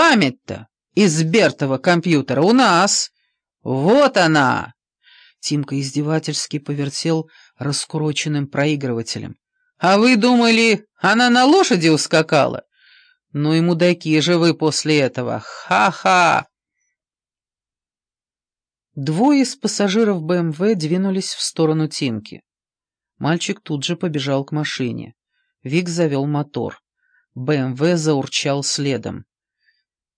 Память-то из Бертова компьютера у нас. Вот она!» Тимка издевательски повертел раскуроченным проигрывателем. «А вы думали, она на лошади ускакала? Ну и мудаки же вы после этого! Ха-ха!» Двое из пассажиров БМВ двинулись в сторону Тимки. Мальчик тут же побежал к машине. Вик завел мотор. БМВ заурчал следом.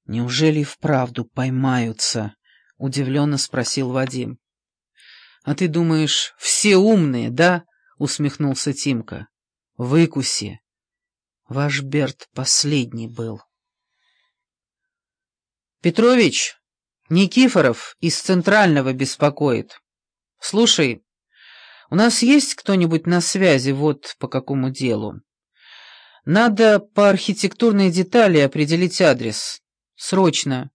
«Неужели вправду поймаются?» — удивленно спросил Вадим. «А ты думаешь, все умные, да?» — усмехнулся Тимка. «Выкуси. Ваш Берт последний был». «Петрович, Никифоров из Центрального беспокоит. Слушай, у нас есть кто-нибудь на связи вот по какому делу? Надо по архитектурной детали определить адрес. Срочно.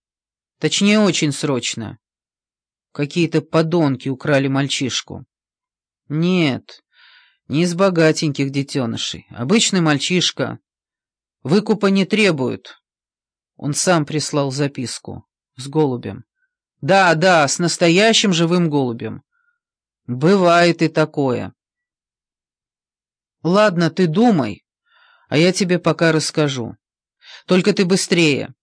Точнее, очень срочно. Какие-то подонки украли мальчишку. Нет, не из богатеньких детенышей. Обычный мальчишка. Выкупа не требуют. Он сам прислал записку. С голубем. Да, да, с настоящим живым голубем. Бывает и такое. Ладно, ты думай, а я тебе пока расскажу. Только ты быстрее.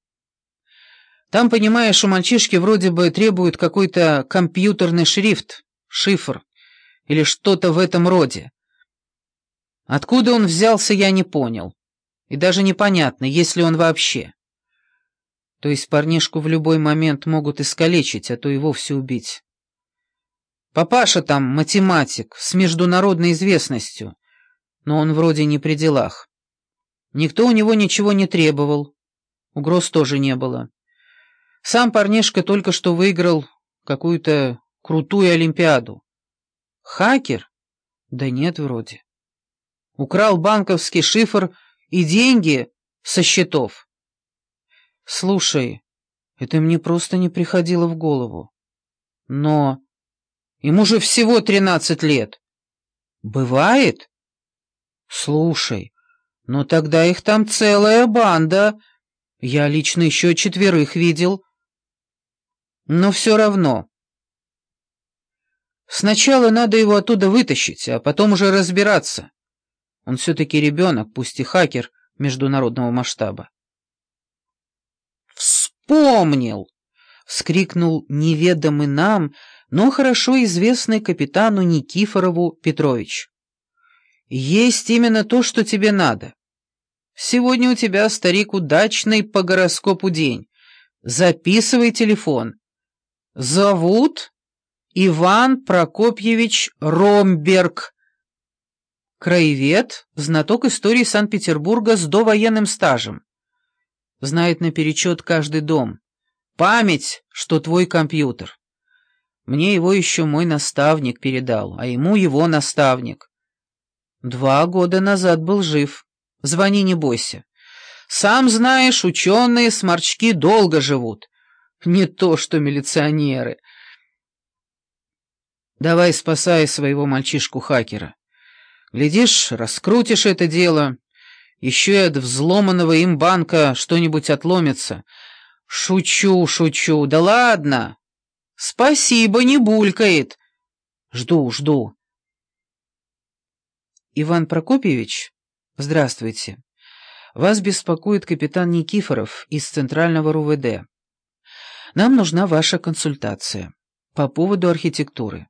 Там, понимаешь, у мальчишки вроде бы требуют какой-то компьютерный шрифт, шифр или что-то в этом роде. Откуда он взялся, я не понял. И даже непонятно, есть ли он вообще. То есть парнишку в любой момент могут искалечить, а то и вовсе убить. Папаша там математик, с международной известностью, но он вроде не при делах. Никто у него ничего не требовал, угроз тоже не было. Сам парнишка только что выиграл какую-то крутую олимпиаду. Хакер? Да нет, вроде. Украл банковский шифр и деньги со счетов. Слушай, это мне просто не приходило в голову. Но ему же всего тринадцать лет. Бывает? Слушай, но тогда их там целая банда. Я лично еще четверых видел. Но все равно. Сначала надо его оттуда вытащить, а потом уже разбираться. Он все-таки ребенок, пусть и хакер международного масштаба. «Вспомнил!» — вскрикнул неведомый нам, но хорошо известный капитану Никифорову Петрович. «Есть именно то, что тебе надо. Сегодня у тебя, старик, удачный по гороскопу день. Записывай телефон. Зовут Иван Прокопьевич Ромберг. Краевед, знаток истории Санкт-Петербурга с довоенным стажем. Знает наперечет каждый дом. Память, что твой компьютер. Мне его еще мой наставник передал, а ему его наставник. Два года назад был жив. Звони, не бойся. Сам знаешь, ученые-сморчки долго живут. Не то что милиционеры. Давай спасай своего мальчишку-хакера. Глядишь, раскрутишь это дело. Еще и от взломанного им банка что-нибудь отломится. Шучу, шучу. Да ладно. Спасибо, не булькает. Жду, жду. Иван Прокопьевич, здравствуйте. Вас беспокоит капитан Никифоров из Центрального РУВД. Нам нужна ваша консультация по поводу архитектуры.